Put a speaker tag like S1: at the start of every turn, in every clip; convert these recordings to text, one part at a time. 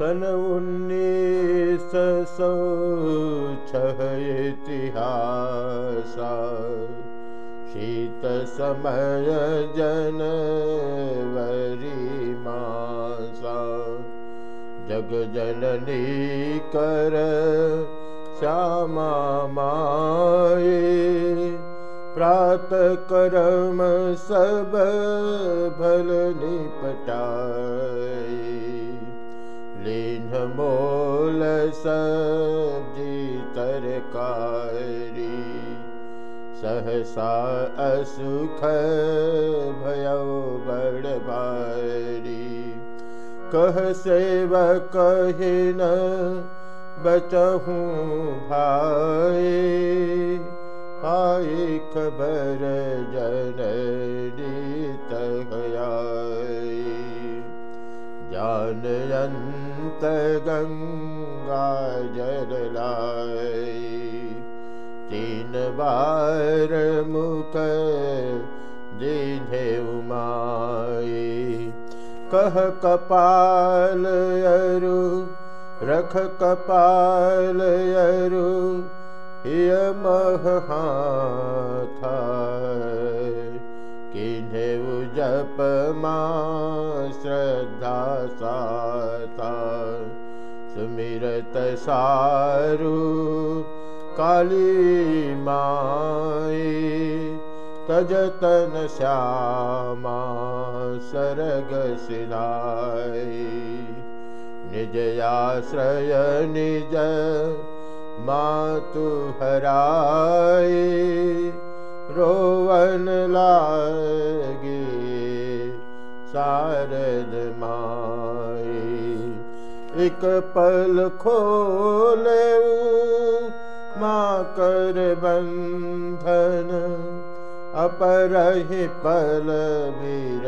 S1: सन उन्नीस सौ छह इतिहासा शीत समय मासा जग जननी कर श्यामा माए प्रात करम सब भल निपटाए लीन मोल सब्जी तरकारी सहसा असुख भयो बड़ भारी कह सेव कहिन बचहूँ भाई। आए खबर जनरी तहयाई जान गंगा जल तीन बार मुख दीधे उमाई कह कपाल अरु रख कपाल अरु महा था किन्हें जप माँ श्रद्धा साता सुमिरत सारू काली तजतन श्यामा सरग सिलाई निज आश्रय निज मातु हराई रोवन लागे सारद माई एक पल खोले माँ कर अपर ही पल वीर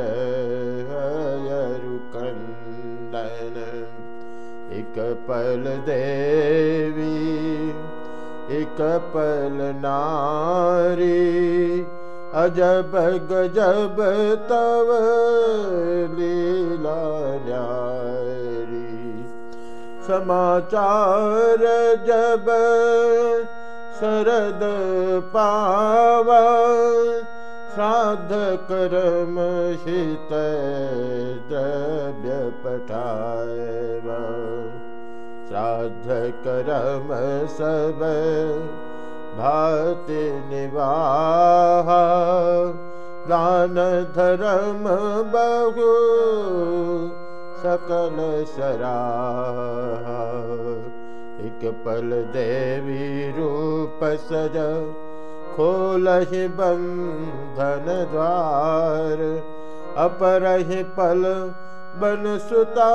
S1: कंदन एक पल देवी एक पल नारी अजब गजब तव लीला न्यारी समाचार जब शरद पाव हित द्रव्य पठाव श्राद्ध कर्म सब भाति निवाह दान धर्म बहु सकल सरा एक पल देवी रूप सज, खोलहि बंधन द्वार। अपरहि पल बन सुता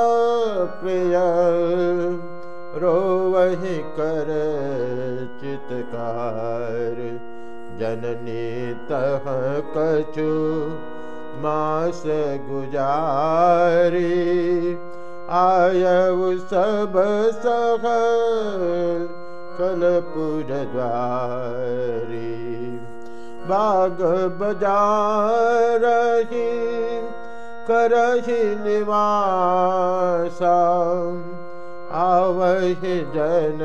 S1: प्रिय, रोवहि कर चितकार। जननी तह कछु मास गुजारी। आयु सब सह कलपुर द्वारी। बाग बजार निवासा। आवहि जन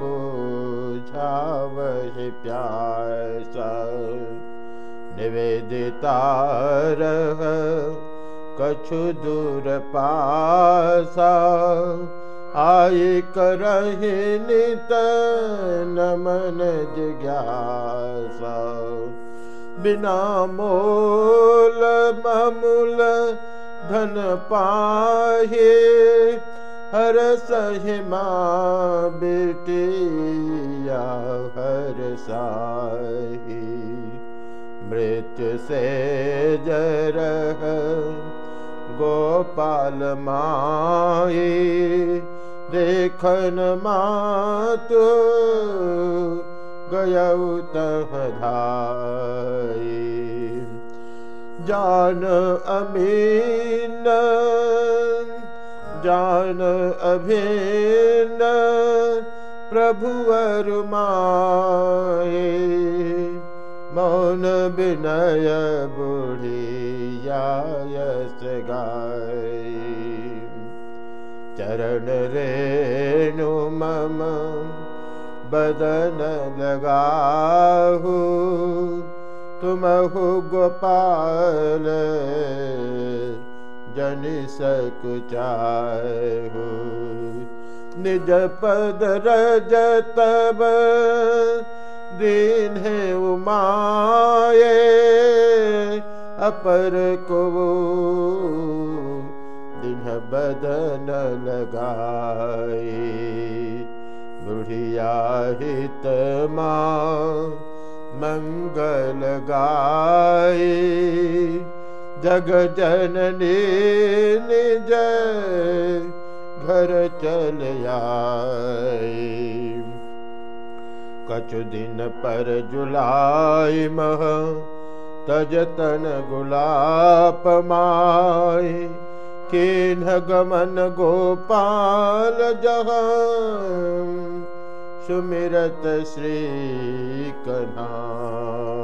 S1: बुझावहि प्यासा निवेदितार। कछु दूर आई करहि नित नमन जिज्ञासा। बिना मोल ममूल धन पाहे हर सहिमा बेटिया हर साही मृत्यु से जर गोपाल देखन मातु गयौ तह धाई। जान अमीन जान अभिन प्रभु अरुमाए मौन विनय बुढ़ियायस गाय चरण रेणु मम बदन लगाहु तुमहु गोपाल जन सकुचाहु निज पद रज तब दीन है उमाए अपर को दिन बदन लगाए। बुढ़िया हित मंगल गाए। जग जननी निज घर चल आए। कछु दिन पर जुलाई मह तजतन गुलाप माय किन्ह गमन गोपाल जहाँ सुमिरत श्री कन्हा